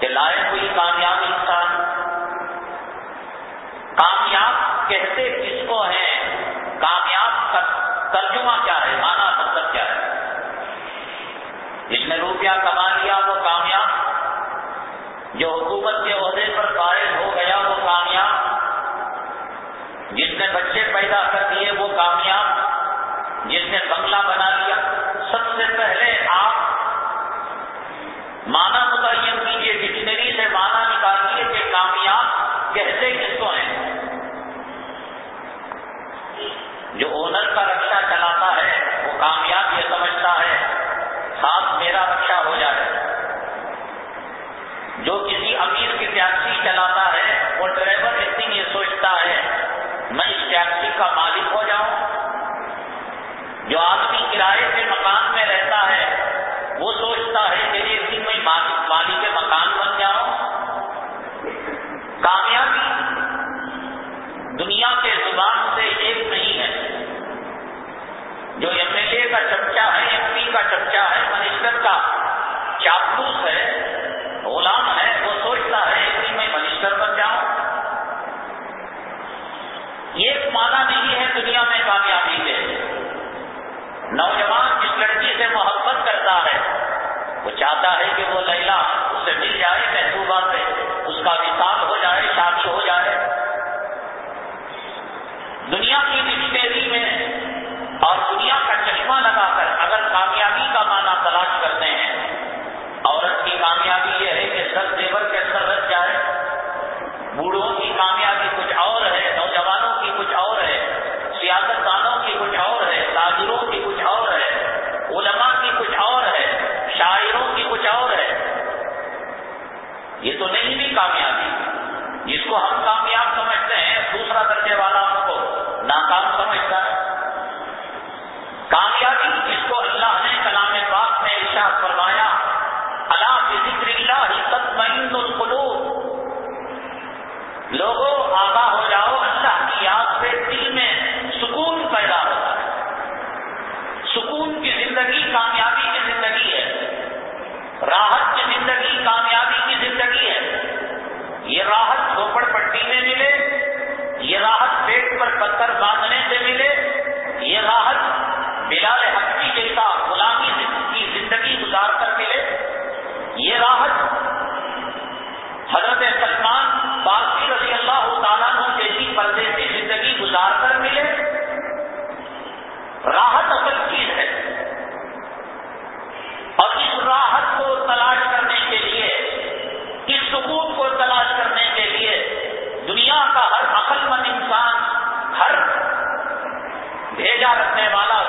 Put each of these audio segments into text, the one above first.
کہ لائے کوئی کامیاب انسان۔ کامیاب کہتے کس کو ہیں؟ کامیاب ترجمہ کیا ہے؟ مانا مطلب کیا ہے؟ جس نے روپیہ کما لیا وہ کامیاب، جو حکومت کے عہدے پر فائد ہو گیا وہ کامیاب، جس نے بچے پیدا کر دیے وہ کامیاب، جس نے بنگلہ بنا لیا۔ سب سے پہلے آپ مانا کہتے کس کو ہیں جو اونر کا رکشا چلاتا ہے، وہ کامیاب یہ سمجھتا ہے، ساتھ میرا رکشا ہو جائے۔ جو کسی امیر کی ٹیکسی چلاتا ہے، وہ ڈرائیور اتنی یہ سوچتا ہے، میں اس ٹیکسی کا مالک ہو جاؤں۔ جو آدمی کرائے کے مکان میں رہتا ہے، وہ سوچتا ہے کہ میں مالی کے مکان بن جاؤں۔ کامیابی دنیا کے زبان سے ایک نہیں ہے۔ جو ایم ایل اے کا چرچا ہے ایم پی کا چرچا ہے، منسٹر کا چاپلوس ہے، غلام ہے، وہ سوچتا ہے کہ میں منسٹر بن جاؤں۔ یہ ایک نہیں ہے دنیا میں کامیابی کے۔ نوجوان جس لڑکی سے محبت کرتا ہے، وہ چاہتا ہے کہ وہ لیلا اس سے مل جائے، محبوبہ سے، اس کا وصال ہو جائے، شادی ہو جائے۔ دنیا کی ڈکشنری میں اور دنیا کا چشمہ لگا کر اگر کامیابی کا معنی تلاش کرتے ہیں، عورت کی کامیابی یہ ہے کہ سر دیور کے اندر رچ جائے۔ بوڑھوں کی کامیابی کچھ اور ہے، نوجوانوں کی کچھ اور ہے سیاست دانوں کی کچھ اور ہے، تاجروں کی کچھ اور ہے، علماء کی کچھ اور ہے، شاعروں کی کچھ اور ہے۔ یہ تو نہیں بھی کامیابی جس کو ہم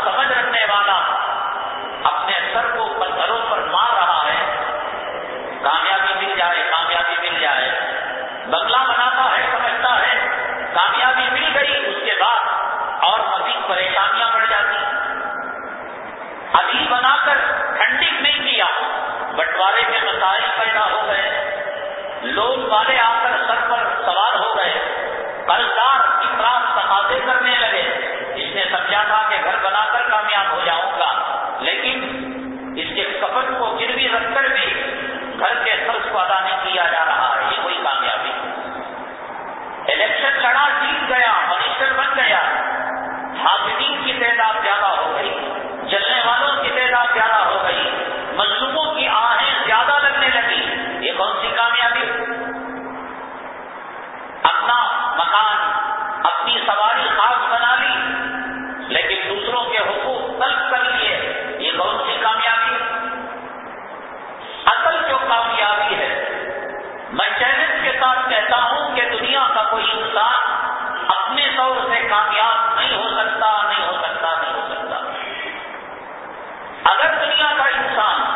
سمجھ رکھنے والا اپنے سر کو پتھروں پر مار رہا ہے۔ کامیابی مل جائے، کامیابی مل جائے۔ بنگلہ بناتا ہے، سمجھتا ہے۔ کامیابی مل گئی، اس کے بعد اور مزید پریشانیاں بڑھ جاتی۔ ابھی بنا کر ٹھنڈک نہیں کیا، بٹوارے کے مسائل پیدا ہو گئے۔ لوگ والے آ کر سر پر سوار ہو گئے۔ قرضدار افراد تقاضے کرنے لگے تھا کہ گھر بنا کر کامیاب ہو جاؤں گا، لیکن اس کے کپٹ کو گروی رکھ کر بھی گھر کے فرض کو ادا نہیں کیا جا رہا ہے یہ کوئی کامیابی۔ الیکشن لڑا جیت گیا منسٹر بن گیا۔ حافظی دنیا کا کوئی انسان اپنے طور سے کامیاب نہیں ہو سکتا، نہیں ہو سکتا، نہیں ہو سکتا۔ اگر دنیا کا انسان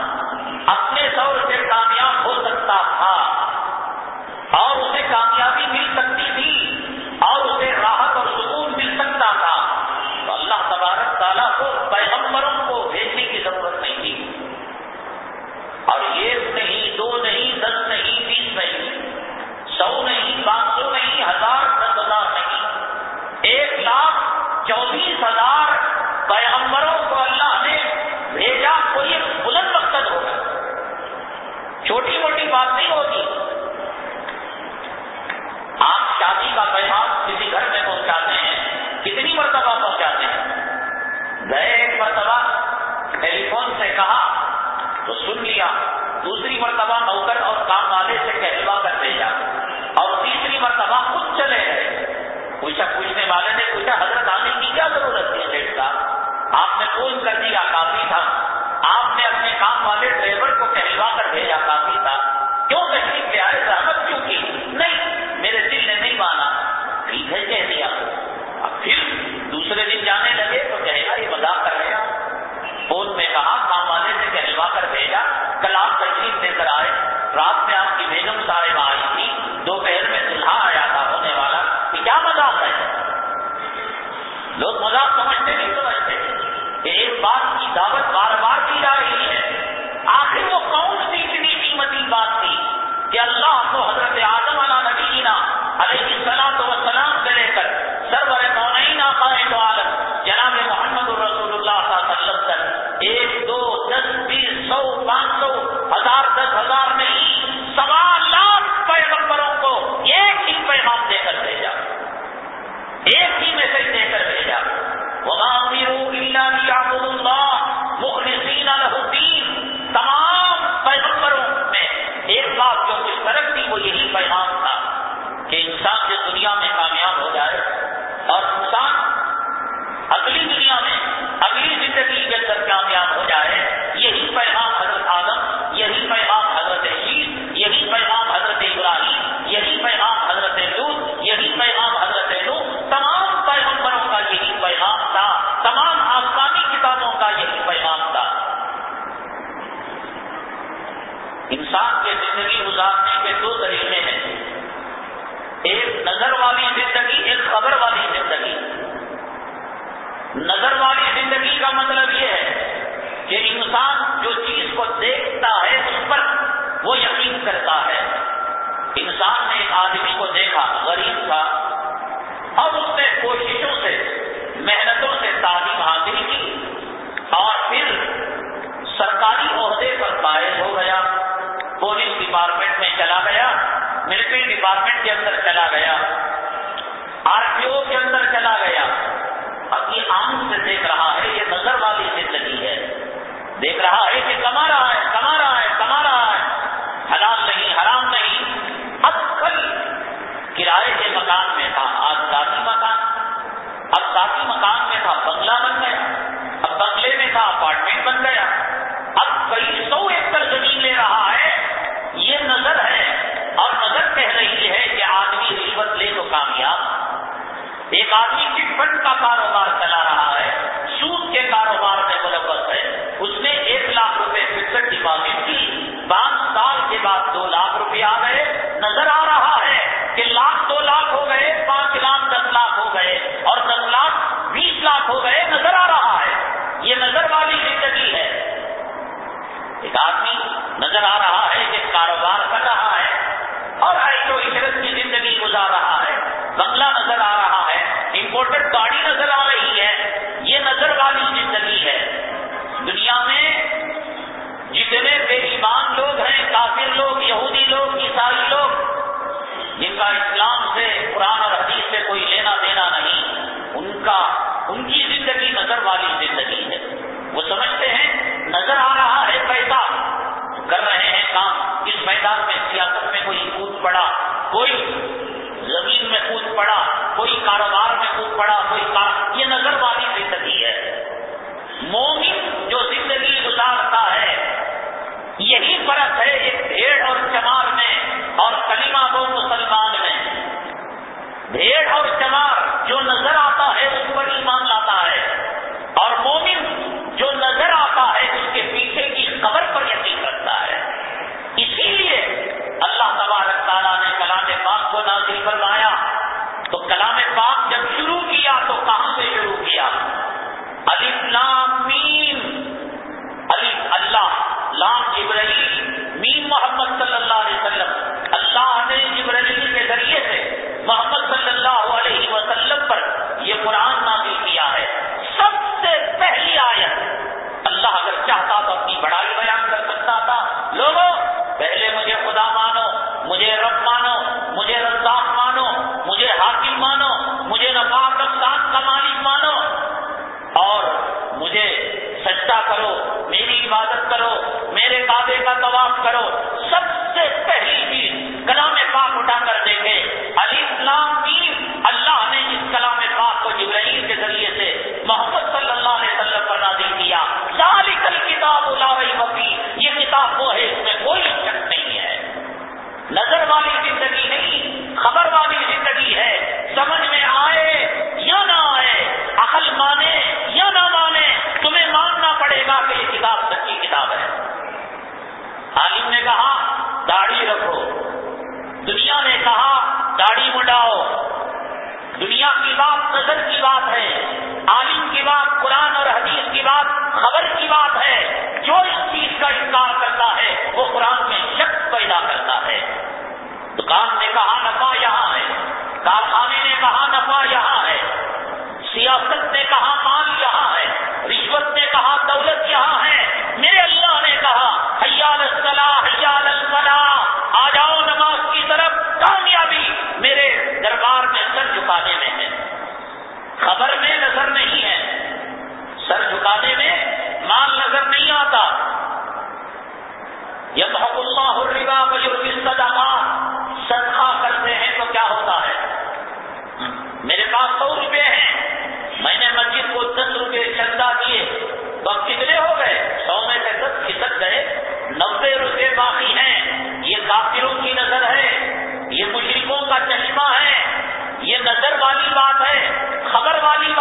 کرتا ہے۔ انسان نے ایک آدمی کو دیکھا، غریب تھا۔ اور اس نے کوششوں سے، محنتوں سے تعلیم حاصل کی اور پھر سرکاری عہدے پر فائز ہو گیا۔ پولیس ڈپارٹمنٹ میں چلا گیا، ملٹری ڈپارٹمنٹ کے اندر چلا گیا۔ آر ٹی او کے اندر چلا گیا۔ اب یہ آنکھ سے دیکھ رہا ہے، یہ نظر والی زندگی ہے۔ دیکھ رہا ہے کہ کما رہا ہے، کما رہا ہے، کما رہا ہے۔ حلال نہیں، حرام نہیں اب کل کرائے کے مکان میں تھا، آج ذاتی مکان۔ اب ذاتی مکان میں تھا، بنگلہ بن گیا۔ اب بنگلے میں تھا، اپارٹمنٹ بن گیا۔ اب کئی سو ایکڑ زمین لے رہا ہے، یہ نظر ہے۔ اور نظر کہہ رہی ہے کہ آدمی رشوت لے تو کامیاب۔ ایک آدمی چٹ فنڈ کا کاروبار چلا رہا دو لاکھ روپے آ گئے، نظر آ رہا ہے کہ لاکھ دو لاکھ ہو گئے، پانچ لاکھ، دس لاکھ ہو گئے اور دس لاکھ، بیس لاکھ ہو گئے، نظر آ رہا ہے۔ یہ نظر والی زندگی ہے۔ ایک آدمی نظر آ رہا ہے کہ کاروبار کر رہا ہے اور و عشرت کی زندگی گزار رہا ہے۔ بنگلہ نظر آ رہا ہے، امپورٹڈ گاڑی نظر آ رہی ہے۔ کافر لوگ، یہودی لوگ، عیسائی لوگ، جن کا اسلام سے، قرآن اور حدیث سے کوئی لینا دینا نہیں، ان کا، ان کی زندگی نظر والی زندگی ہے۔ وہ سمجھتے ہیں، نظر آ رہا ہے پیسہ، کر رہے ہیں کام، اس میدان میں، سیاست میں کوئی کود پڑا، کوئی زمین میں کود پڑا، کوئی کاروبار میں کود پڑا، کوئی کار، یہ نظر والی زندگی ہے۔ مومن جو زندگی گزارتا ہے یہی فرق ہے ایک بھیڑ اور چمار میں اور کلیمہ دو مسلمان میں۔ بھیڑ اور چمار جو نظر آتا ہے اس پر ایمان لاتا ہے اور مومن جو نظر آتا ہے اس کے پیچھے کی قبر پر یقین رکھتا ہے۔ اسی لیے اللہ تبارک تعالیٰ نے کلام پاک کو نازل فرمایا۔ تو کلام پاک جب شروع کیا تو کہاں سے شروع کیا؟ جبرائیل، مین محمد صلی اللہ علیہ وسلم، اللہ نے جبرائیل کے ذریعے سے محمد صلی اللہ علیہ وسلم پر یہ قرآن نازل کیا ہے۔ سب سے پہلی آیت، اللہ اگر چاہتا تو اپنی بڑائی بیان کر سکتا تھا۔ لوگوں، پہلے مجھے خدا مان خبر والی زندگی ہے، سمجھ میں آئے یا نہ آئے، عقل مانے یا نہ مانے، تمہیں ماننا پڑے گا کہ یہ کتاب سچی کتاب ہے۔ عالم نے کہا، داڑھی رکھو۔ دنیا نے کہا، داڑھی مڈاؤ دنیا کی بات نظر کی بات ہے، عالم کی بات قرآن اور حدیث کی بات خبر کی بات ہے۔ جو اس چیز کا انکار کرتا ہے کارخانے نے کہا نفع یہاں ہے سیاست نے کہا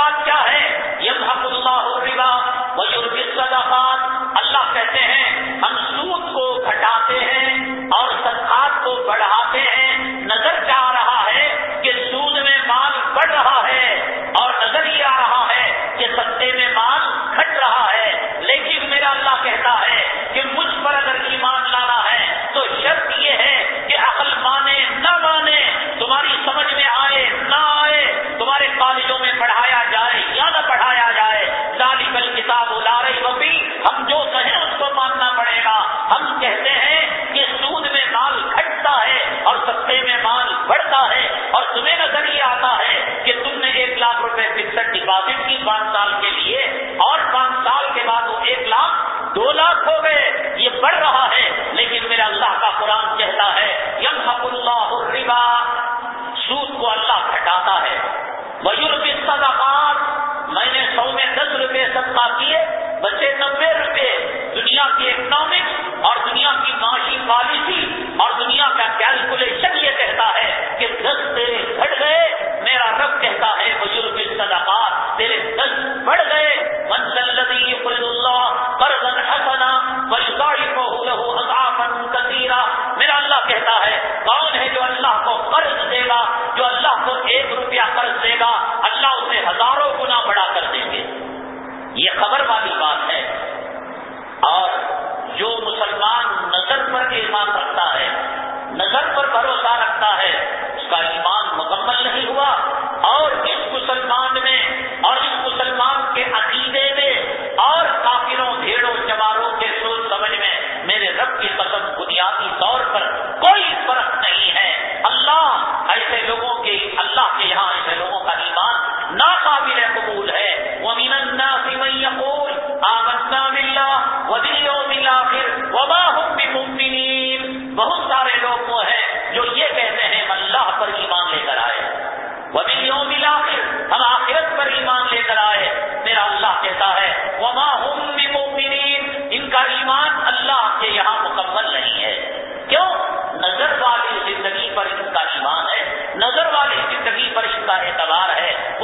பாதுகாக்க ہم کہتے کی قسم بنیادی طور پر نظر والی زندگی پر اس کا اعتبار ہے۔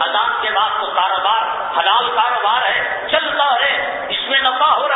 اذان کے بعد تو کاروبار، حلال کاروبار ہے چل رہا ہے، اس میں نفع ہو رہا ہے۔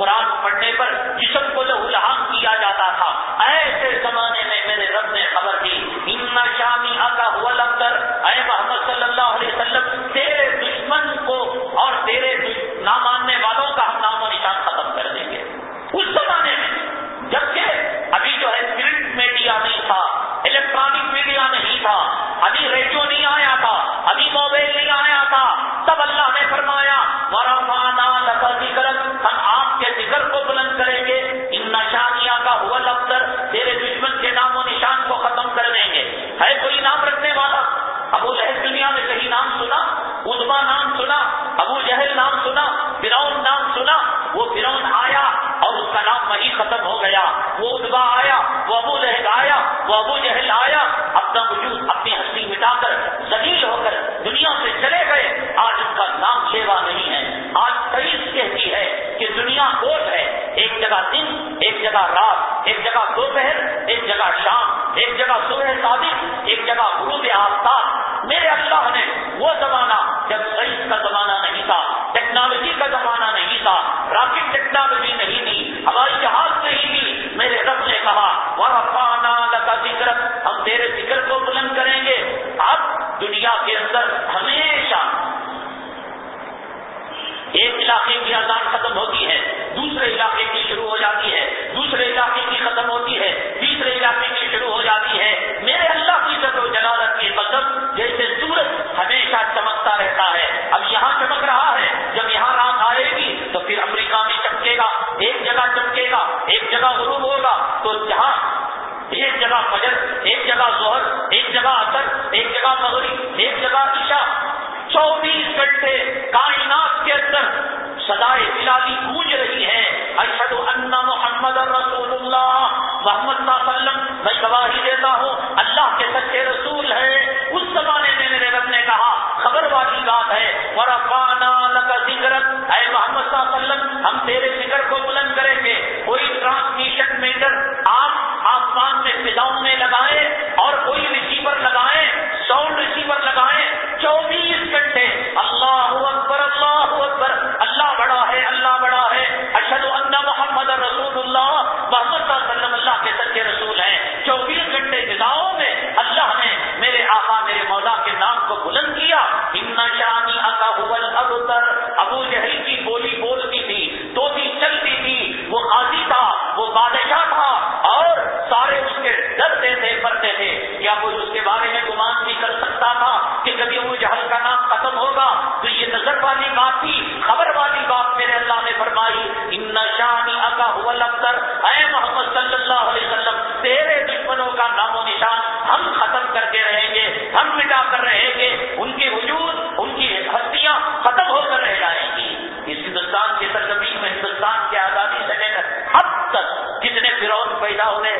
قرآن پڑھنے پر جسم کوئی اس کے بارے میں گمان بھی کر سکتا تھا کہ کبھی ابو جہل کا نام ختم ہوگا؟ تو یہ نظر والی بات تھی، خبر والی بات میرے اللہ نے فرمائی، ان نشانی اکا ہوا لفتر. اے محمد صلی اللہ علیہ وسلم، تیرے دشمنوں کا نام و نشان ہم ختم کرتے رہیں گے، ہم مٹا کر رہیں گے، ان کے وجود، ان کی ہستیاں ختم ہو کر رہ جائیں گی۔ اس ہندوستان کی سرزمین میں ہندوستان کی آزادی سے لے کر اب تک جتنے فرون پیدا ہوئے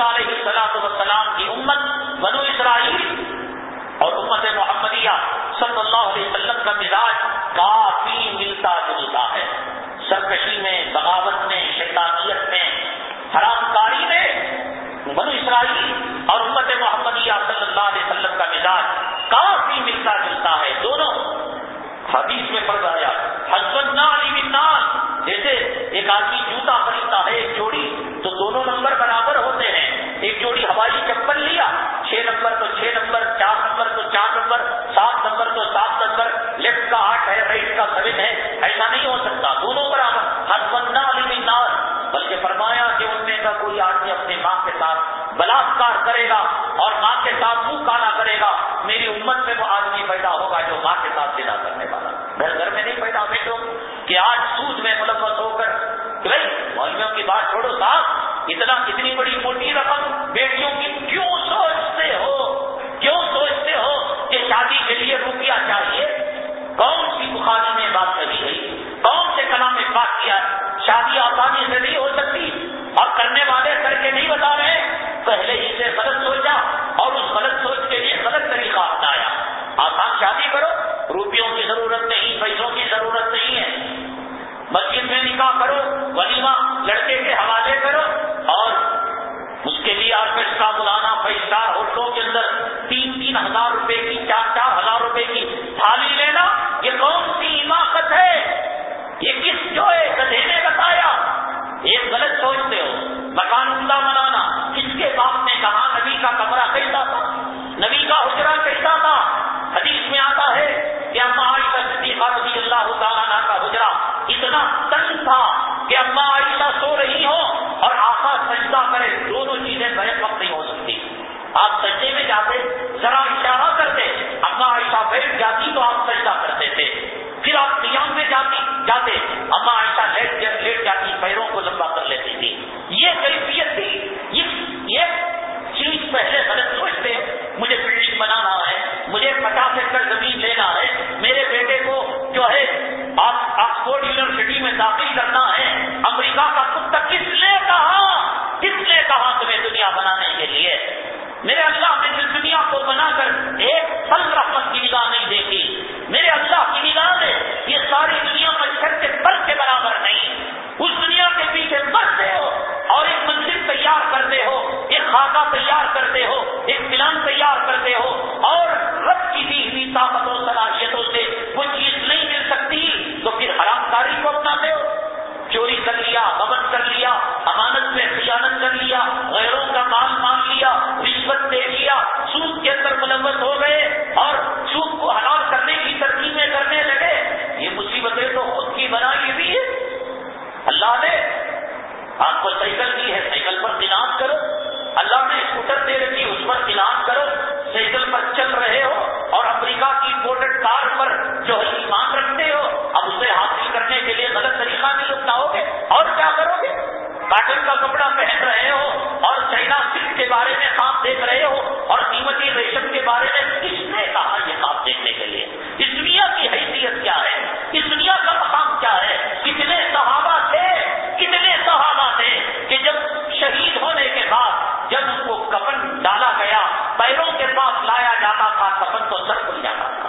حضرت علیہ صلاح وسلام کی امت، بنو اسرائیل اور امت محمدیہ صلی اللہ علیہ وسلم کا مزاج کافی ملتا جلتا ہے۔ سرکشی میں، بغاوت میں، شیطانیت میں حرام کاری میں بنو اسرائیل اور امت محمدیہ صلی اللہ علیہ وسلم کا مزاج کافی ملتا جلتا ہے۔ دونوں حدیث میں پڑ رہا حسبت علی نال جیسے ایک آدمی جوتا خریدتا ہے، ایک جوڑی تو دونوں نمبر برابر ہوتے ہیں۔ ایک جوڑی ہوائی چپل لیا، چھ نمبر تو چھ نمبر، چار نمبر تو چار نمبر، سات نمبر تو سات نمبر لیفٹ کا آٹھ ہے، رائٹ کا سیون ہے، ایسا نہیں ہو سکتا۔ دونوں برابر۔ حسبت علی نال بلکہ فرمایا کہ ان میں کا کوئی آدمی اپنے ماں کے ساتھ بلاکار کرے گا اور ماں کے ساتھ منہ کالا کرے گا۔ میری امت میں وہ آدمی پیدا ہوگا جو ماں کے ساتھ سلا کرنے والا۔ گھر گھر میں نہیں پیدا بیٹھو کہ آج سود میں ملوث ہو کر مولویوں کی بات چھوڑو صاحب اتنا اتنی بڑی موٹی رقم بیٹیوں کی کیوں سوچتے ہو؟ کیوں سوچتے ہو کہ شادی کے لیے روپیہ چاہیے؟ کون سی بخاری میں بات کری گئی کون سے کلام میں بات کیا شادی آسانی سے نہیں ہو سکتی اور کرنے والے کر کے نہیں بتا رہے لیے مولانا بلانا ہوٹلوں کے اندر تین تین ہزار روپے کی، چار چار ہزار روپے کی تھالی لینا، یہ کون سی حماقت ہے؟ یہ کس جو ہے گدھے نے بتایا؟ ایک غلط سوچتے ہو۔ مکان عمدہ بنانا کس کے باپ نے کہا نبی کا کمرہ کیسا تھا؟ نبی کا حجرا کیسا تھا؟ آپ سجدے میں جاتے، ذرا اشارہ کرتے اما عائشہ بیٹھ جاتی تو آپ سجدہ کرتے تھے۔ پھر آپ قیام میں جاتی، جاتے اما عائشہ لیٹ لیٹ جاتی، پیروں کو لمبا کر لیتی تھی۔ یہ کیفیت تھی۔ یہ چیز پہلے غلط سوچتے مجھے بلڈنگ بنانا ہے، مجھے پچاس ایکڑ زمین لینا ہے، میرے بیٹے کو جو ہے آکسفورڈ یونیورسٹی میں داخل کرنا ہے، امریکہ کا کتا کس نے کہا؟ میرے اللہ نے اس دنیا کو بنا کر ایک پل رحمت کی نگاہ نہیں دیکھی میرے اللہ کی نگاہ میں یہ ساری دنیا مچھر کے پل کے برابر نہیں۔ اس دنیا کے پیچھے مرتے ہو اور ایک منزل تیار کرتے ہو، ایک خاکہ تیار کرتے ہو، ایک پلان تیار کرتے ہو اور رب کی دی ہوئی طاقتوں صلاحیتوں سے وہ چیز نہیں مل سکتی تو پھر حرام کاری کو اپناتے ہو۔ چوری کر لیا، غبن کر لیا، امانت میں خیانت کر لیا، غیروں کا مال مان لیا رشوت دے لیا، سود کے اندر ملوث ہو گئے اور سود کو حلال کرنے کی ترکیبیں کرنے لگے۔ یہ مصیبتیں تو خود کی بنائی ہوئی ہے اللہ نے آپ کو سائیکل دی ہے، سائیکل پر دنات کرو۔ اللہ نے اسکوٹر دے رکھی، اس پر دنات کرو۔ سائیکل پر چل رہے ہو اور امریکہ کی امپورٹڈ کار پر جو ہے ایمان رکھتے ہو، اب اسے حاصل کرنے کے لیے غلط طریقہ نہیں اپناؤ گے۔ اور کیا کرو؟ کاٹن کا کپڑا پہن رہے ہو اور چائنا سلک کے بارے میں خواب دیکھ رہے ہو اور قیمتی ریشم کے بارے میں کس نے کہا یہ خواب دیکھنے کے لیے؟ اس دنیا کی حیثیت کیا ہے؟ اس دنیا کا مقام کیا ہے؟ کتنے صحابہ تھے؟ کتنے صحابہ تھے کہ جب شہید ہونے کے بعد جب اس کو کپن ڈالا گیا، پیروں کے پاس لایا جاتا تھا کپن تو سر کھل جاتا تھا۔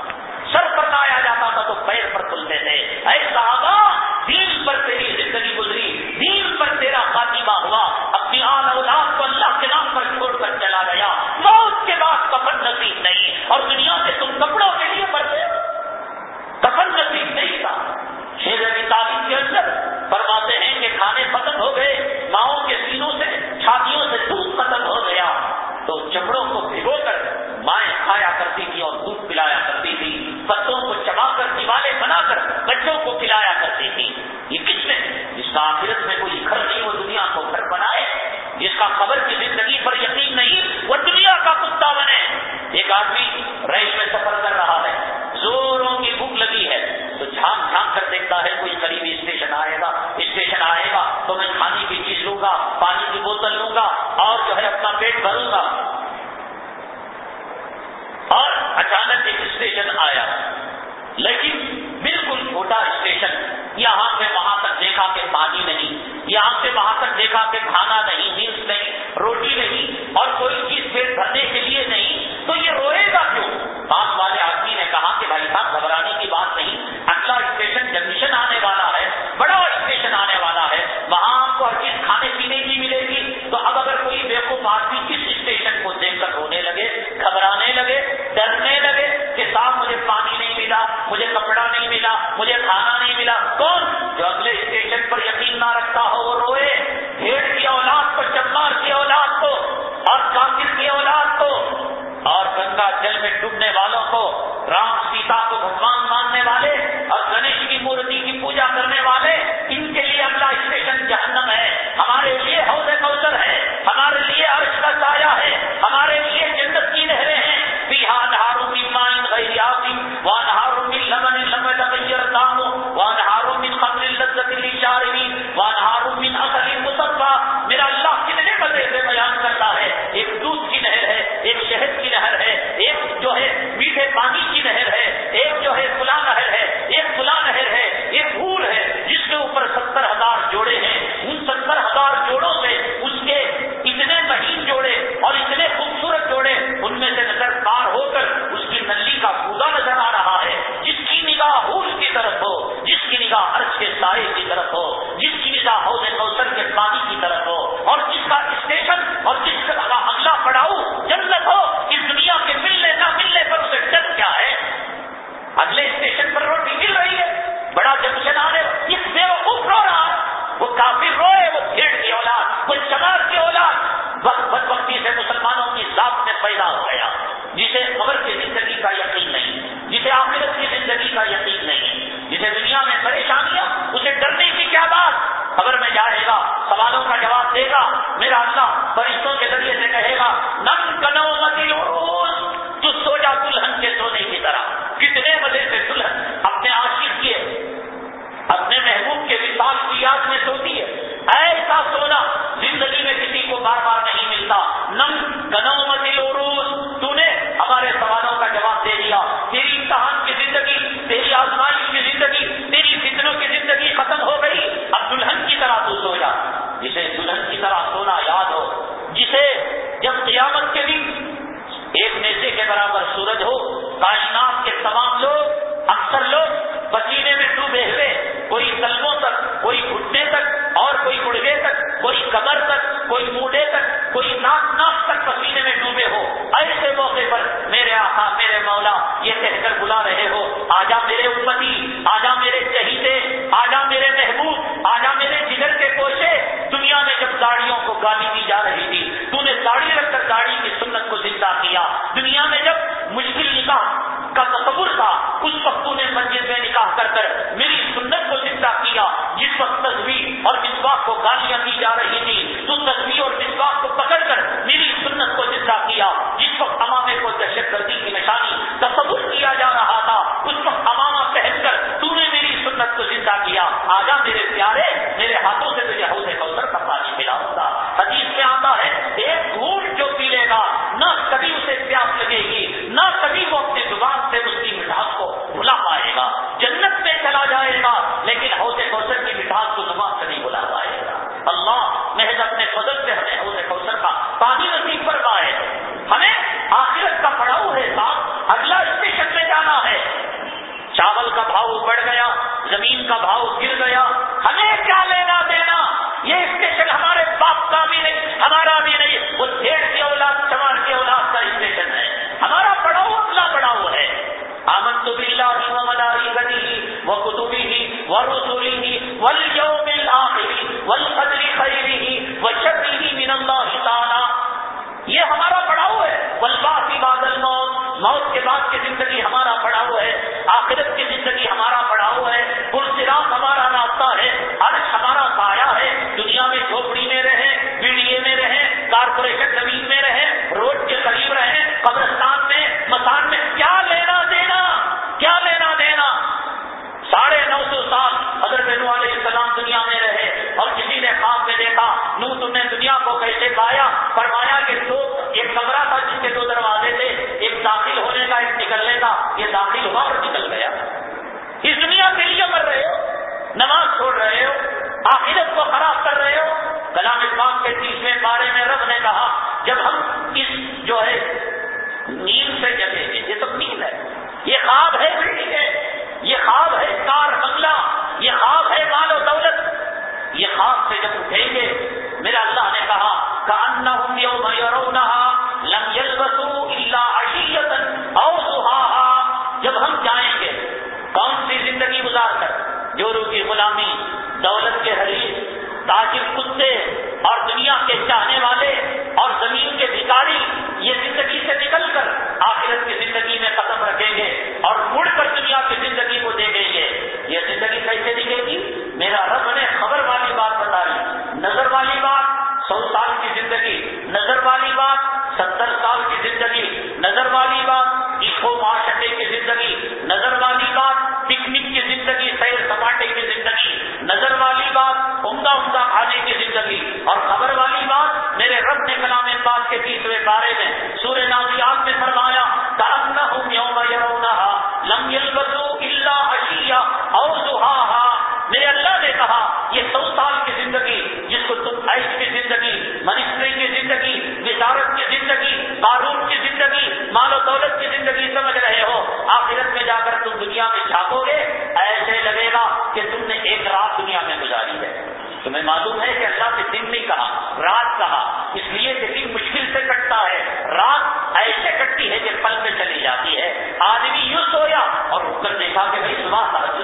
کر تم دنیا میں جھاگو گے، ایسے لگے گا کہ تم نے ایک رات دنیا میں گزاری ہے۔ تمہیں معلوم ہے کہ اللہ نے دن نہیں کہا، رات کہا۔ اس لیے کہ دن مشکل سے کٹتا ہے، رات ایسے کٹتی ہے کہ پل میں چلی جاتی ہے۔ آدمی یوز سویا اور اٹھ کر دیکھا کہ بھائی صبح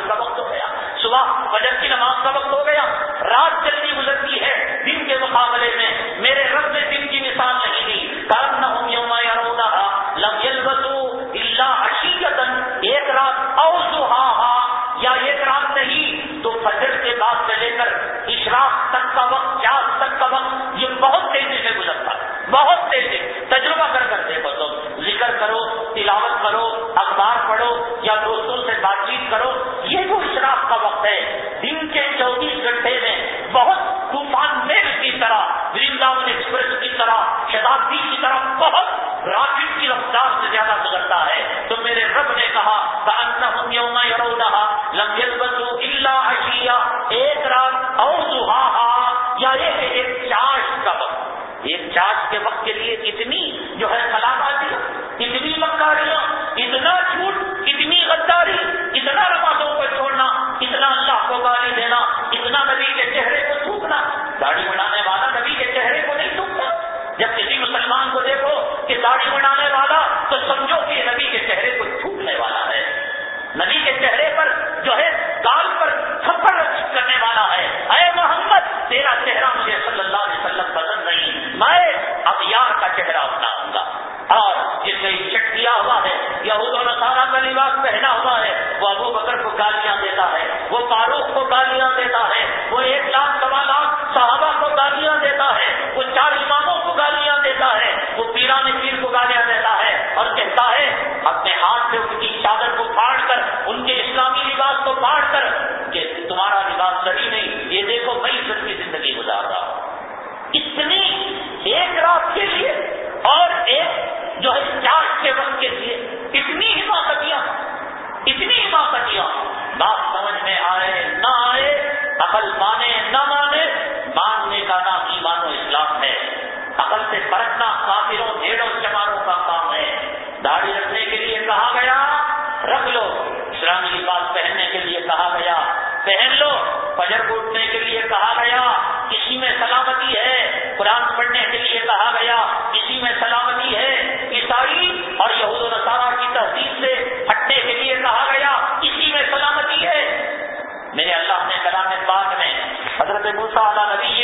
کا وقت ہو گیا۔ صبح فجر کی عقل سے پرکھنا کافروں ڈھیروں چماروں کا کام ہے۔ داڑھی رکھنے کے لیے کہا گیا، رکھ لو۔ اسلامی لباس پہننے کے لیے کہا گیا، پہن لو۔ فجر کو کے لیے کہا گیا، کسی میں سلامتی ہے۔ قرآن پڑھنے کے لیے کہا گیا، کسی میں سلامتی ہے۔ عیسائی اور یہود و نصارہ کی تہذیب سے ہٹنے کے لیے کہا گیا، کسی میں سلامتی ہے۔ میرے اللہ نے کلام پاک میں حضرت موسا نبی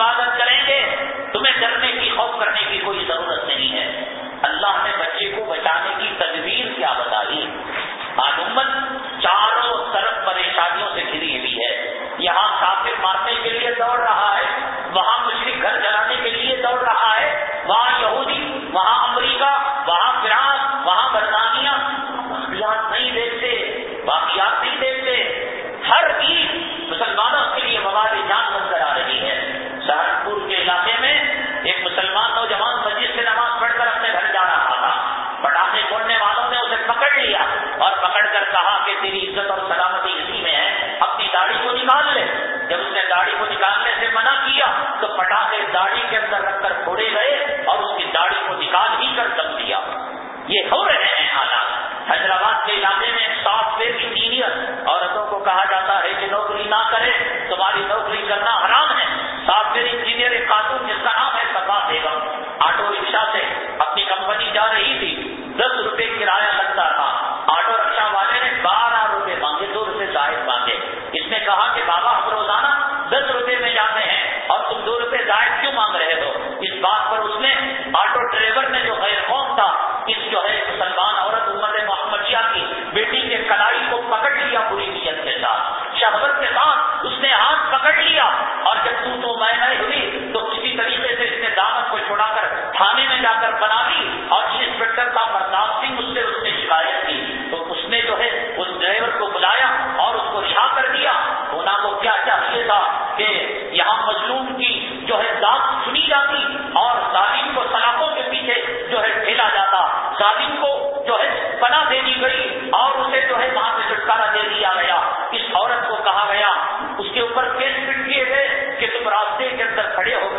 عبادت کریں گے، تمہیں ڈرنے کی، خوف کرنے کی کوئی ضرورت نہیں ہے۔ اللہ نے اور جب تو, تو میں ہوئی تو کسی طریقے سے اس نے دامت کو چھوڑا کر تھانے میں جا کر بنا دی اور انسپکٹر کا پرتاپ سنگھ اس سے اس نے شکایت کی۔ اندر کھڑے ہو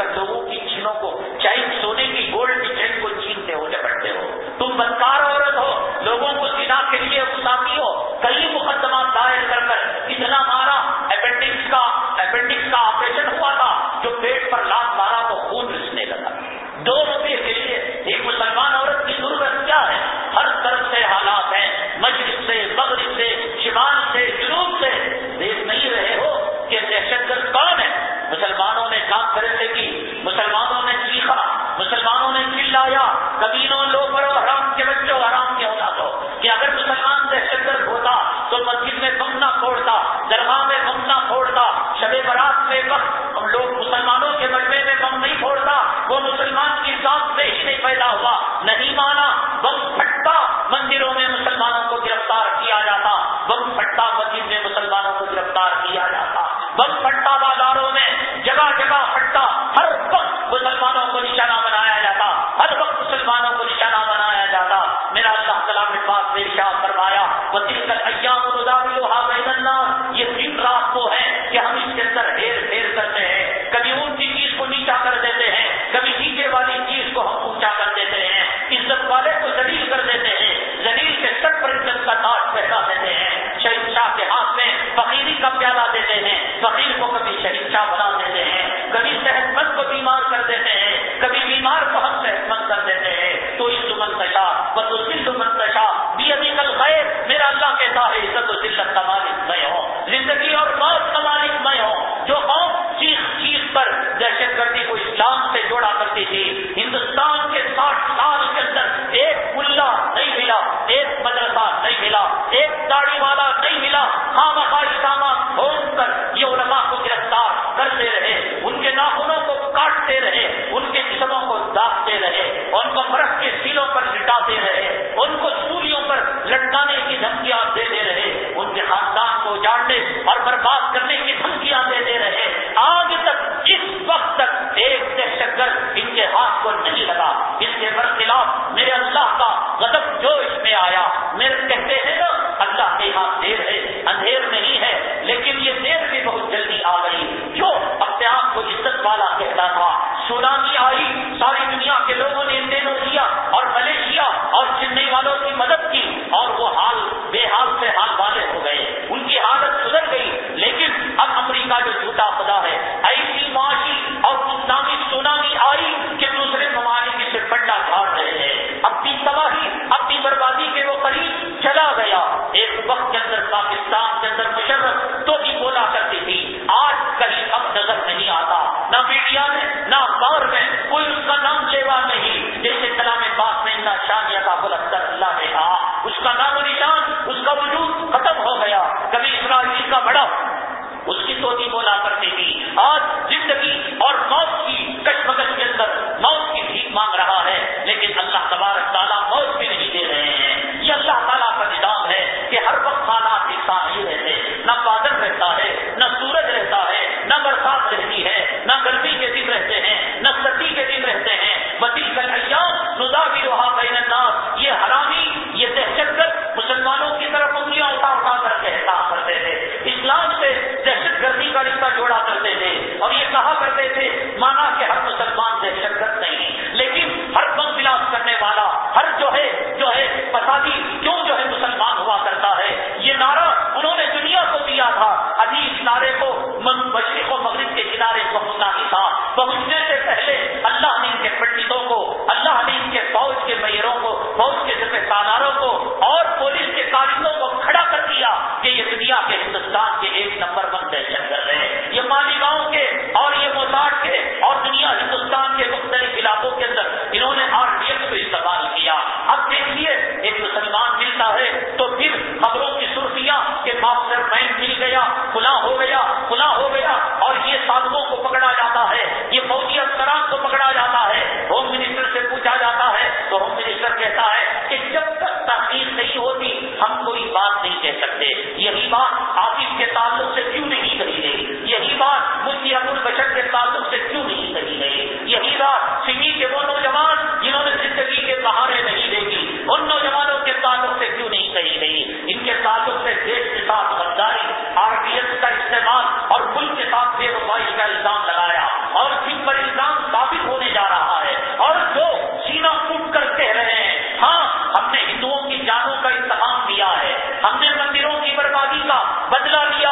دیر ہے، اندھیر نہیں ہے، لیکن یہ دیر بھی بہت جلدی آ گئی۔ جو اپنے آپ کو عزت والا کہتا تھا، سونامی آئی، ساری دنیا کے لوگوں نے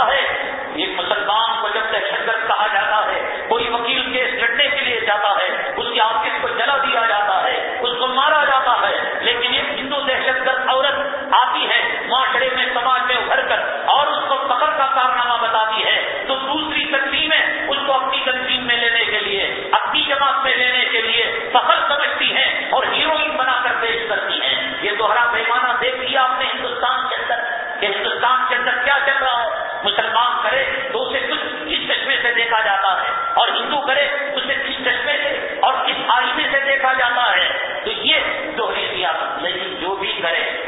ہے؟ ایک مسلمان کو جب دہشت گرد کہا جاتا ہے، کوئی وکیل کیس لڑنے کے لیے جاتا ہے، اس کے آفس کو جلا دیا جاتا ہے، اس کو مارا جاتا ہے، لیکن ایک ہندو دہشت گرد عورت آتی ہے، معاشرے میں، سماج میں ابھر کر اور اس کو پکڑ کا کارنامہ بتاتی ہے، تو دوسری تنظیمیں اس کو اپنی تنظیم میں لینے کے لیے، اپنی جماعت میں لینے کے لیے سفل سمجھتی ہیں اور ہیروئن بنا کر پیش کرتی ہیں۔ یہ دوہرا مسلمان کرے تو اسے کچھ کس چشمے سے دیکھا جاتا ہے اور ہندو کرے اسے کس چشمے سے اور کس آئینے سے دیکھا جاتا ہے۔ تو یہ دوہری سیاست نہیں جو بھی کرے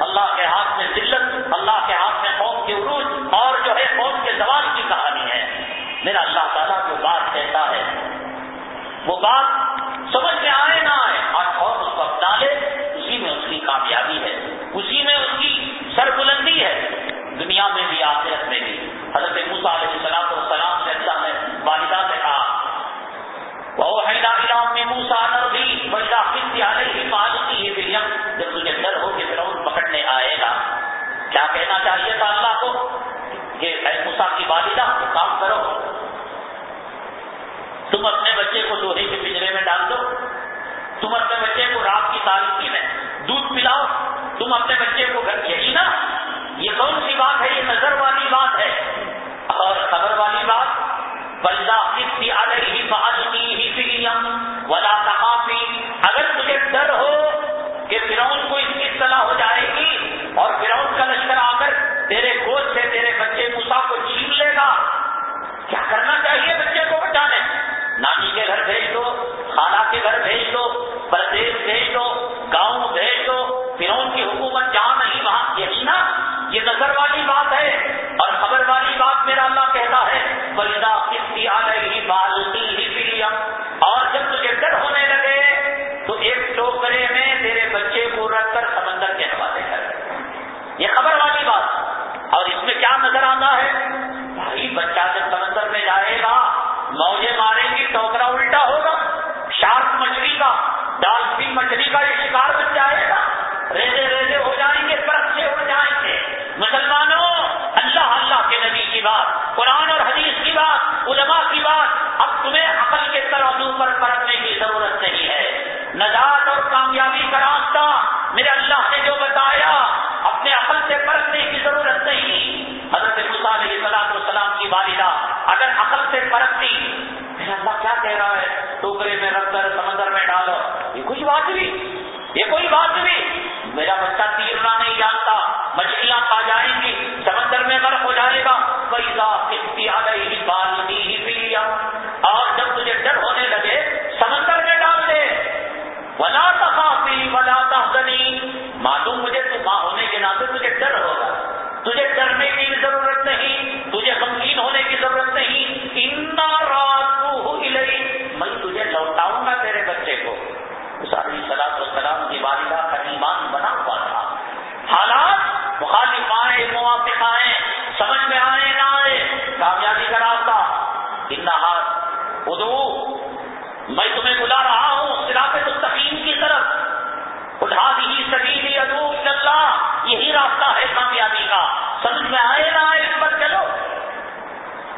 اللہ کے ہاتھ میں ذلت، اللہ کے ہاتھ میں قوم کے عروج اور جو ہے قوم کے زوال کی کہانی ہے۔ میرا اللہ تعالیٰ جو بات کہتا ہے، وہ بات سمجھ میں آئے نہ آئے اور قوم اس کو اپنا لے اسی میں اس کی کامیابی ہے، اسی میں اس کی سربلندی ہے۔ دنیا میں بھی، آخرت میں بھی۔ حضرت موسیٰ علیہ السلام کیا کہنا چاہیے تھا اللہ کو؟ کہ اے مسا کی والدہ، کام کرو۔ تم اپنے بچے کو لوہے کے پنجرے میں ڈال دو۔ تم اپنے بچے کو رات کی تاریخی میں دودھ پلاؤ۔ تم اپنے بچے کو گھر یہی نا یہ کون سی بات ہے؟ یہ نظر والی بات ہے۔ اور خبر والی بات بلدہ ہی ہی ولا اگر تجھے ڈر ہو کہ فرون کو اس کی اطلاع ہو جائے اور فرعون کا لشکر آ کر تیرے گوشت سے تیرے بچے موسا کو چھین لے گا۔ کیا کرنا چاہیے بچے کو بچانے؟ نانی کے گھر بھیج دو، خالہ کے گھر بھیج دو پردیش بھیج دو، گاؤں بھیج دو۔ فرعون کی حکومت جہاں نہیں، وہاں یہی نا؟ یہ نظر والی بات ہے۔ اور خبر والی بات میرا اللہ کہتا ہے بلدا کس کی آ رہی بات یہ خبر والی بات. اور اس میں کیا نظر آتا ہے؟ بھائی، بچہ جب سمندر میں جائے گا، موجے ماریں گی ٹوکرا الٹا ہوگا، شارک مچھلی کا ڈالفین مچھلی کا یہ شکار بن جائے گا۔ ریزے ریزے ہو جائیں گے برف سے اڑ جائیں گے۔ مسلمانوں، اللہ اللہ کے نبی کی بات، قرآن اور حدیث کی بات، علماء کی بات، اب تمہیں عقل کے ترازو پر پرکھنے کی ضرورت نہیں ہے۔ نجات اور کامیابی کا راستہ میرے اللہ کی والدہ اگر عقل سے پرکھتی میرا اللہ کیا کہہ رہا ہے؟ ٹوکرے میں رکھ کر سمندر میں ڈالو۔ یہ کچھ بات بھی یہ کوئی بات بھی میرا بچہ تیرنا نہیں جانتا۔ مچھلیاں کھا جائیں گی۔ سمندر میں غرق ہو جائے گا۔ ہی بالنی ہی پی لیا اور جب تجھے ڈر ہونے لگے، سمندر میں ڈال دے۔ ولا تخافی ولا تحزنی معلوم مجھے تو ماں ہونے کے ناطے تجھے ڈر ہوگا۔ تجھے ڈرنے کی بھی ضرورت نہیں تجھے غمگین ہونے کی ضرورت نہیں۔ اتنا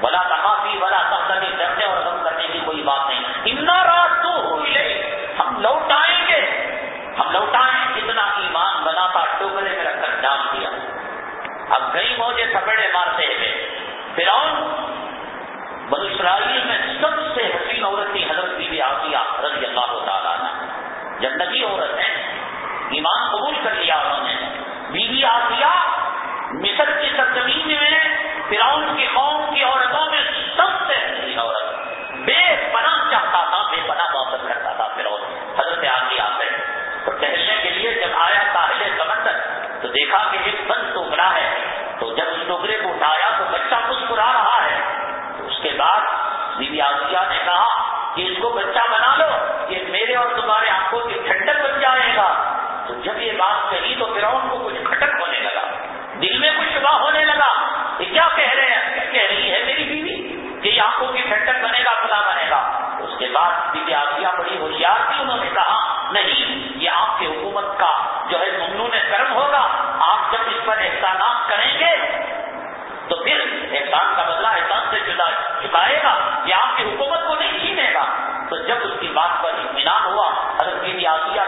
بلا تقافی بلا تختی ڈرنے اور غم کرنے کی کوئی بات نہیں۔ اتنا رات تو ہوئی ہم لوٹائیں گے۔ ہم لوٹائیں۔ کتنا ایمان بنا تھا ٹوکرے میں رکھ کر ڈال دیا۔ اب گئی موجے تھپڑے مارتے ہوئے۔ پھر بنو اسرائیل میں سب سے حسین عورت کی حضرت بی بی آسیہ رضی اللہ تعالیٰ نے جب نبی عورت ہے، ایمان قبول کر لیا انہوں نے۔ بی بی آسیہ مصر کی سرزمین میں فرعون کی قوم کی عورتوں دیکھا کہ ایک بند ٹوکرا ہے۔ تو جب اس ٹوکرے کو اٹھایا تو بچہ مسکرا رہا ہے۔ تو اس کے بعد بیوی آسیہ نے کہا کہ اس کو بچہ چھپائے گا یہ آپ کی حکومت کو نہیں چھینے گا۔ تو جب اس کی بات پر اطمینان ہوا اگر بی آسیا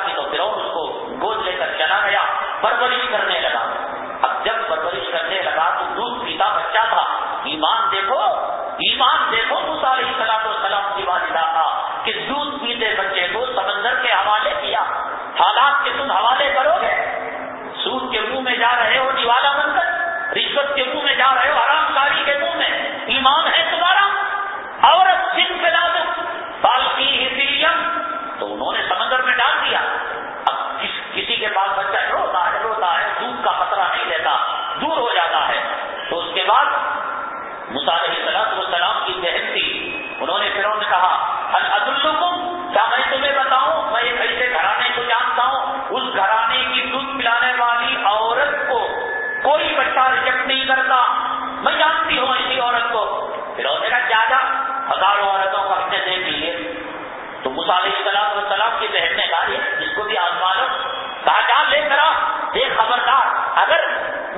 اگر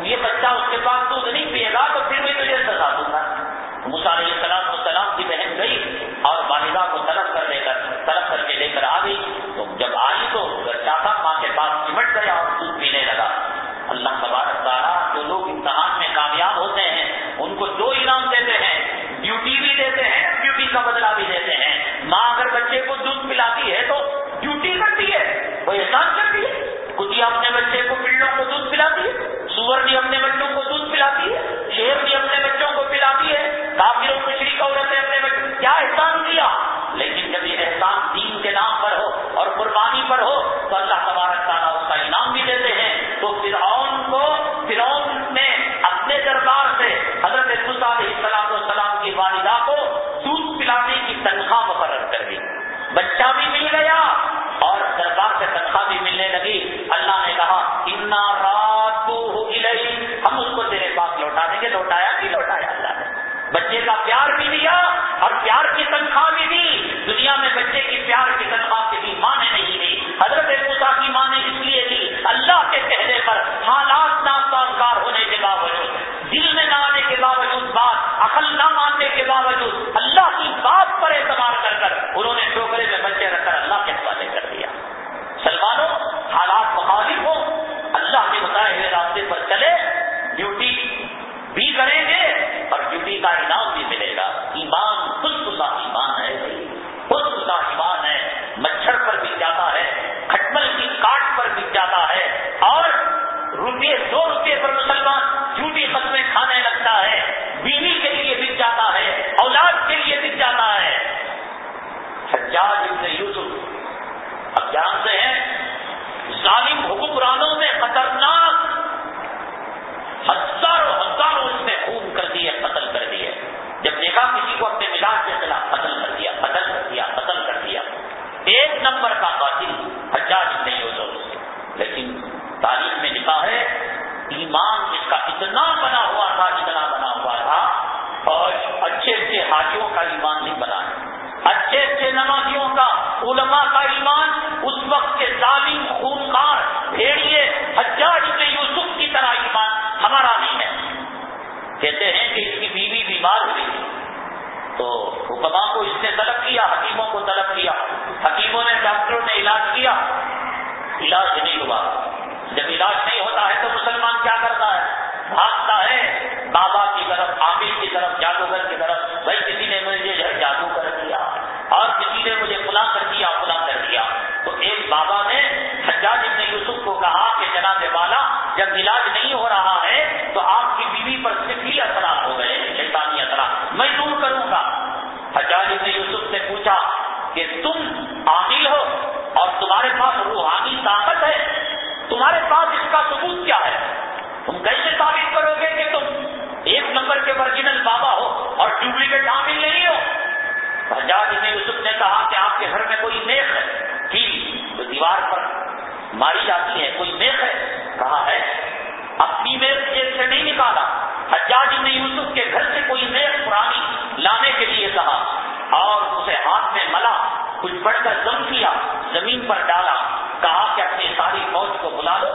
یہ بچہ اس کے پاس دودھ نہیں پیے گا تو پھر بھی تجھے سزا دوں گا۔ مسالم السلام السلام کی بہن گئی اور والدہ کو طلب کر لے کر طلب کر کے لے کر آ گئی۔ تو جب آئی تو چاہتا، ماں کے پاس چمٹ گیا اور دودھ پینے لگا۔ اللہ تبارک تعالیٰ جو لوگ امتحان میں کامیاب ہوتے ہیں، ان کو دو انعام دیتے ہیں۔ ڈیوٹی بھی دیتے ہیں، ڈیوٹی کا بدلا بھی دیتے ہیں۔ ماں اگر بچے کو دودھ پلاتی ہے تو ڈیوٹی کرتی ہے، وہ احسان کرتی ہے۔ کتیا اپنے بچے کو سور بھی اپنے بچوں کو دودھ پلاتی ہے شیر بھی اپنے بچوں کو پلاتی ہے، کافروں عورت نے اپنے بچوں کیا احسان کیا؟ لیکن جب یہ احسان دین کے نام پر ہو اور قربانی پر ہو، تو اللہ تبارک تعالیٰ دنیا میں بچے کی پیار کی تنخواہ کے بھی ماں نے نہیں دی حضرت موسا کی ماں نے اس لیے دی اللہ کے کہنے پر حالات ناسازگار ہونے کے باوجود، دل میں نہ آنے کے باوجود بات، عقل نہ ماننے کے باوجود علاج نہیں ہوا جب علاج نہیں ہوتا ہے تو مسلمان کیا کرتا ہے؟ بھاگتا ہے۔ بابا کی طرف عامل کی طرف، جادوگر کی طرف۔ بھائی، کسی نے مجھے جو ہے جادو کر دیا، اور کسی نے مجھے فلاں کر دیا، فلاں کر دیا۔ تو ایک بابا نے حجاج ابن یوسف کو کہا کہ جناب والا، جب علاج نہیں ہو رہا ہے تو آپ کی بیوی پر سفری اثرات ہو گئے، شیطانی اثرات میں دور کروں گا؟ حجاج ابن یوسف نے پوچھا کہ تم عامل ہو؟ اور تمہارے پاس روحانی طاقت ہے، تمہارے پاس اس کا ثبوت کیا ہے؟ تم کیسے ثابت کرو گے کہ تم ایک نمبر کے ورجنل بابا ہو اور ڈپلیکیٹ عامل نہیں ہو؟ حجاج نے یوسف نے کہا کہ آپ کے گھر میں کوئی نیک ہے کی تو دیوار پر ماری جاتی ہے، کوئی نیک ہے؟ کہا ہے، اپنی میز جیل سے نہیں نکالا۔ حجاج نے یوسف کے گھر سے کوئی نیک پرانی لانے کے لیے کہا اور اسے ہاتھ میں ملا۔ کچھ بڑھ کر دم کیا، زمین پر ڈالا، کہا کہ اپنی ساری فوج کو بلا لو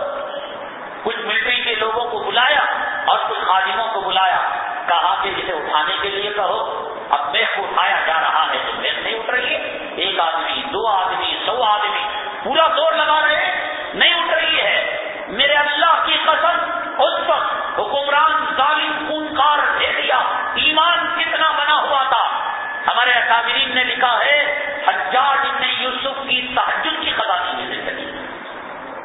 کچھ ملٹری کے لوگوں کو بلایا اور کچھ خادموں کو بلایا۔ کہا کہ جسے اٹھانے کے لیے کہو۔ اب میخ اٹھایا جا رہا ہے تو میخ نہیں اٹھ رہی ہے ایک آدمی، دو آدمی، سو آدمی، پورا زور لگا رہے نہیں اٹھ رہی ہے۔ میرے اللہ کی قسم، اس وقت حکمران ظالم خونکار دیا ایمان کتنا بنا ہوا تھا۔ ہمارے اکابرین نے لکھا ہے حجاج نے یوسف کی تحجد کی قدا کی زندگی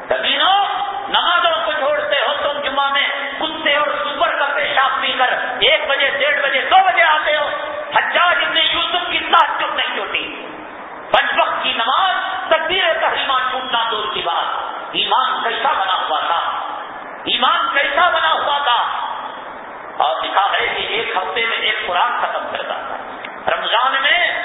زمینوں نمازوں کو چھوڑتے ہو تم جمعہ میں کتے اور سپر کا پیشاب پی کر ایک بجے، ڈیڑھ بجے، دو بجے آتے ہو۔ حجاج ابن یوسف کی تعجب نہیں چھوٹی۔ پنج وقت کی نماز تقدیر تحریمہ چھوٹنا دور کی بات۔ ایمان کیسا بنا ہوا تھا۔ ایمان کیسا بنا ہوا تھا۔ اور لکھا ہے کہ ایک ہفتے میں ایک قرآن ختم کرتا تھا رمضان میں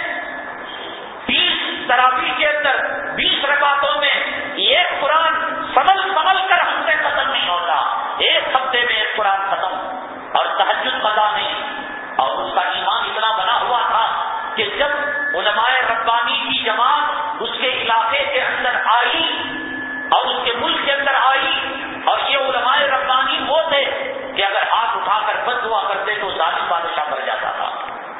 بیس تراوی کے اندر بیس رکعتوں میں ایک قرآن سمل سمل کر ہم سے ختم نہیں ہوتا۔ ایک ہفتے میں ایک قرآن ختم۔ اور تحجد پتا نہیں۔ اور اس کا ایمان اتنا بنا ہوا تھا کہ جب علماء ربانی کی جماعت اس کے علاقے کے اندر آئی اور اس کے ملک کے اندر آئی اور یہ علماء ربانی وہ تھے کہ اگر ہاتھ اٹھا کر بند ہوا کرتے تو ظالم بادشاہ بڑھ جاتا تھا۔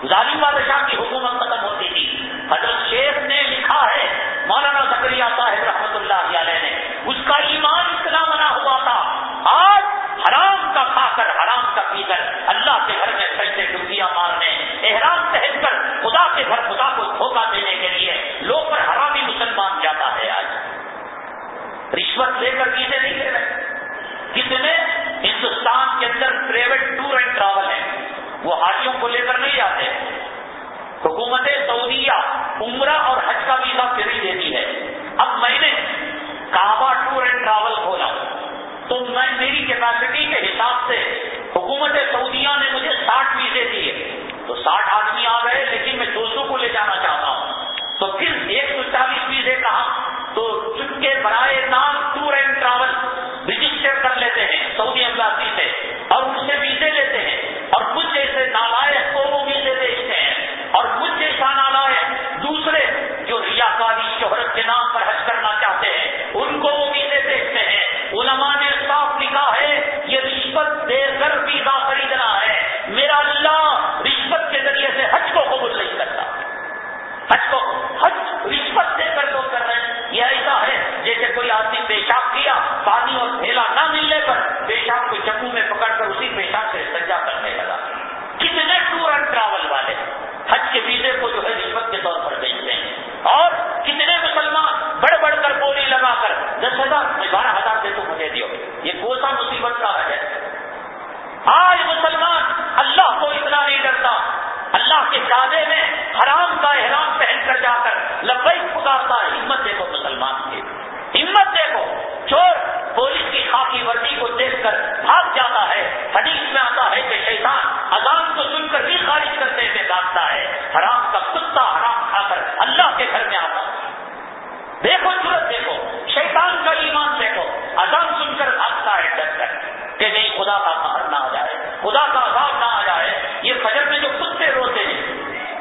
ظالم بادشاہ کی حکومت ختم ہوتی تھی۔ حضرت شیخ نے لکھا ہے، مولانا زکریہ صاحب رحمت اللہ علیہ نے، اس کا ایمان اتنا بنا ہوا تھا۔ آج حرام کا کھا کر، حرام کا پی کر اللہ کے گھر میں پیسے ڈبیاں مارنے، احرام پہن کر خدا کے گھر، خدا کو دھوکہ دینے کے لیے لوگ پر حرامی مسلمان جاتا ہے آج۔ رشوت لے کر پیسے نہیں لے رہے۔ کتنے؟ ہندوستان کے اندر پرائیویٹ ٹور اینڈ ٹریول ہے وہ حاجیوں کو لے کر نہیں جاتے۔ حکومت سعودیہ عمرہ اور حج کا ویزا فری دیتی ہے۔ اب میں نے کعبہ ٹور اینڈ ٹریول کھولا۔ تو میں میری کیپیسٹی کے حساب سے حکومت سعودیہ نے مجھے ساٹھ ویزے دیے۔ تو ساٹھ آدمی آ گئے، لیکن میں دوستوں کو لے جانا چاہتا ہوں۔ تو پھر ایک سو چالیس ویزے کہا تو چپکے برائے نام ٹور اینڈ ٹریول رجسٹر کر لیتے ہیں سعودی امباسی سے، اور ان سے ویزے لیتے ہیں، اور کچھ جیسے نالائق کو وہ ویزے دیکھتے دوسرے جو ریاکاری شہرت کے نام پر حج کرنا چاہتے ہیں، ان کو وہ ویزے دیکھتے ہیں۔ علماء نے صاف لکھا ہے، یہ رشوت دے کر ویزا خریدنا ہے۔ میرا اللہ رشوت کے ذریعے سے حج کو قبول نہیں کرتا۔ حج کو حج رشوت دے کر لوگ کر رہے ہیں۔ یہ ایسا ہے، جیسے کوئی آدمی پیشاب کیا، پانی اور تھیلا نہ ملنے پر پیشاب کو جموں میں پکڑ کر اسی پیشاب سے سجا کرنے لگا۔ کتنے ٹور اینڈ ٹریول والے حج کے ویزے کو جو ہے رشوت کے طور پر اور کتنے مسلمان بڑھ بڑھ کر بولی لگا کر دس ہزار بارہ ہزار دے تو مجھے دیو۔ یہ کون سا مصیبت کا ہے۔ آج مسلمان اللہ کو اتنا نہیں ڈرتا۔ اللہ کے کادے میں حرام کا احرام پہن کر جا کر لبئی پکارتا ہے ہمت دیکھو مسلمان کی۔ ہمت دیکھو، چور پولیس کی خاکی وردی کو دیکھ کر بھاگ جاتا ہے۔ حدیث میں آتا ہے کہ شیطان اذان کو سن کر بھی خارج کرتے دیکھو ضرورت دیکھو، شیطان کا ایمان دیکھو، اذان سن کر بھاگتا ہے ڈر کر کہ نہیں خدا کا مہر نہ آ جائے، خدا کا عذاب نہ آ جائے۔ یہ فجر میں جو کتے روتے ہیں،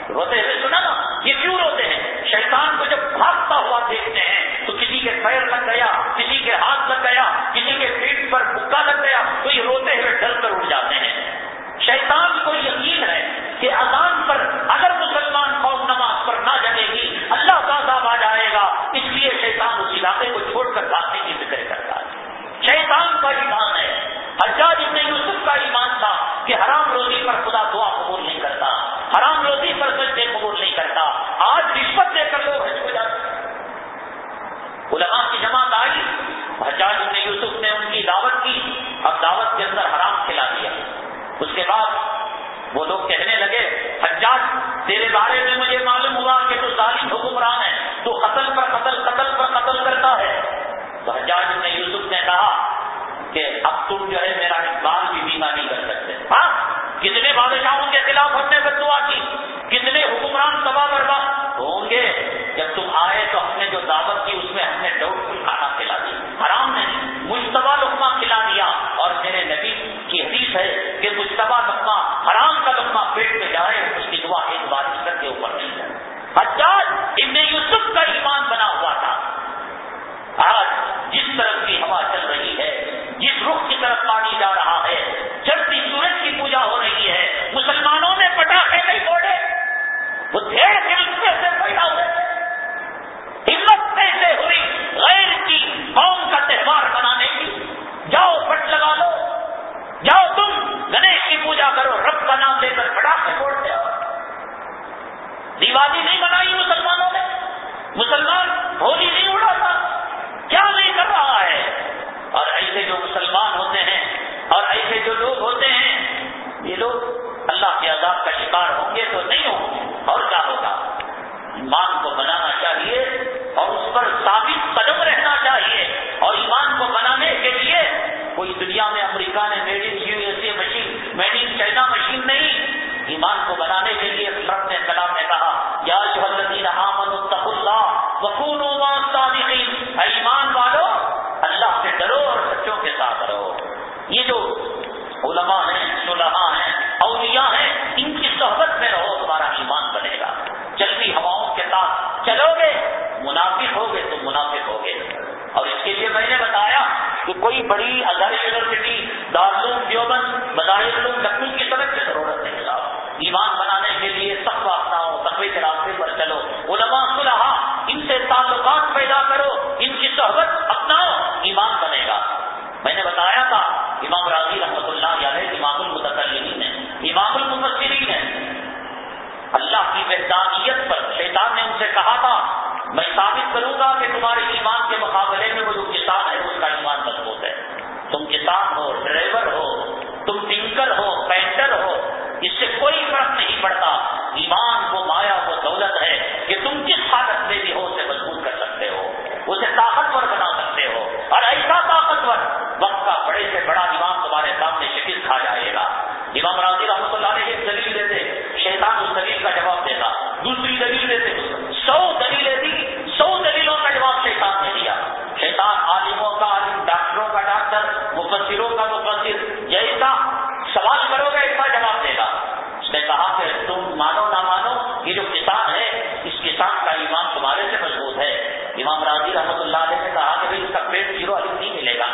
روتے ہوئے سنا نا، یہ کیوں روتے ہیں؟ شیطان کو جب بھاگتا ہوا دیکھتے ہیں، تو کسی کے پیر لگ گیا، کسی کے ہاتھ لگ گیا، کسی کے پیٹ پر بکا لگ گیا، تو یہ روتے ہوئے ڈر کر اٹھ جاتے ہیں۔ شیطان کو یقین ہے کہ اذان پر اگر شیطان کا ایمان ہے۔ حجاج ابن یوسف کا ایمان تھا کہ حرام روزی پر خدا دعا قبول نہیں کرتا، حرام روزی پر سجدے قبول نہیں کرتا۔ آج رشوت دے کر لوگ حج کو جاتے علماء کی جماعت آئی، حجاج ابن یوسف نے ان کی دعوت کی، اب دعوت کے اندر حرام کھلا دیا۔ اس کے بعد وہ لوگ کہنے لگے، حجاج، تیرے بارے میں مجھے معلوم ہوا کہ تو ظالم حکمران ہے، تو قتل پر قتل قتل پر قتل کرتا ہے۔ کتنے تباہ برباد ہوں گے۔ جب تم آئے تو ہم نے جو دعوت کی، اس میں ہم نے ڈاؤٹ فل کھانا کھلا دی۔ حرام نے مشتبہ لقمہ کھلا دیا۔ اور میرے نبی کی حدیث ہے کہ مشتبہ لقمہ حرام کا لقمہ پیٹ میں جائے، اس کی دعا ایک بار کر کے اوپر نہیں جائے حجاج ابن یوسف کا ایمان بنا ہوا تھا۔ آج وہ دھیر سے پیدا ہوئے۔ ہمت کیسے ہوئی غیر کی قوم کا تہوار منانے کی۔ جاؤ پٹ لگا لو۔ جاؤ تم گنیش کی پوجا کرو۔ رب کا نام لے کر پٹاخے توڑتے ہو۔ دیوالی نہیں منائی مسلمانوں نے۔ مسلمان ہولی نہیں اڑاتا۔ کیا نہیں کر رہا ہے؟ اور ایسے جو مسلمان ہوتے ہیں اور ایسے جو لوگ ہوتے ہیں، یہ لوگ اللہ کے عذاب کا شکار ہوں گے تو نہیں ہوں گے۔ اور کیا ہوگا۔ ایمان کو بنانا چاہیے اور اس پر ثابت قدم رہنا چاہیے۔ اور ایمان کو بنانے کے لیے کوئی دنیا میں امریکہ نے made in U S A machine made in China machine نہیں۔ ایمان کو بنانے کے لیے رب نے کلام نے کہا، یا ایمان والو، اللہ سے ڈرو اور سچوں کے ساتھ رہو۔ یہ جو علماء ہیں صلحاء ہیں کہ کوئی بڑی ادر یونیورسٹی دارالعلوم دیوبند مدارس مظاہر لکھنؤ کی طرف کی ضرورت نہیں صاحب ایمان بنانے کے لیے سب اپناؤ تقوی کے راستے پر چلو۔ علماء صلحاء، ان سے تعلقات پیدا کرو، ان کی صحبت اپناؤ، ایمان بنے گا۔ میں نے بتایا تھا، امام راضی رحمۃ اللہ علیہ، امام المتکلین ہے امام المفسرین ہے اللہ کی وحدانیت پر شیطان نے ان سے کہا تھا میں ثابت کروں گا کہ تمہارے ایمان کے مقابلے میں وہ جو کسان ہے، اس کا ایمان مضبوط ہے۔ تم کسان ہو، ڈرائیور ہو، تم ٹنکر ہو، پینٹر ہو، اس سے کوئی فرق نہیں پڑتا۔ ایمان وہ مایا، وہ دولت ہے کہ تم کس حالت میں بھی ہو، اسے مضبوط کر سکتے ہو۔ اسے طاقتور بنا سکتے ہو۔ اور ایسا طاقتور وقت کا بڑے سے بڑا ایمان تمہارے سامنے شکست کھا جائے گا۔ امام راضی رحمۃ اللہ علیہ ایک دلیل دیتے، شیطان اس دلیل مفسروں کا مفسر، یہی تھا۔ سوال کرو گے، اتنا جواب دے گا۔ اس نے کہا کہ تم مانو نہ مانو، یہ جو کسان ہے، اس کسان کا ایمان تمہارے سے مضبوط ہے۔ امام راضی رحمت اللہ علیہ نے کہا کہ اس کا پیٹ زیرو علی نہیں ملے گا۔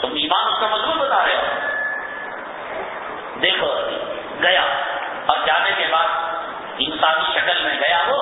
تم ایمان اس کا مضبوط بتا رہے ہو۔ دیکھو، گیا۔ اور جانے کے بعد انسانی شکل میں گیا وہ۔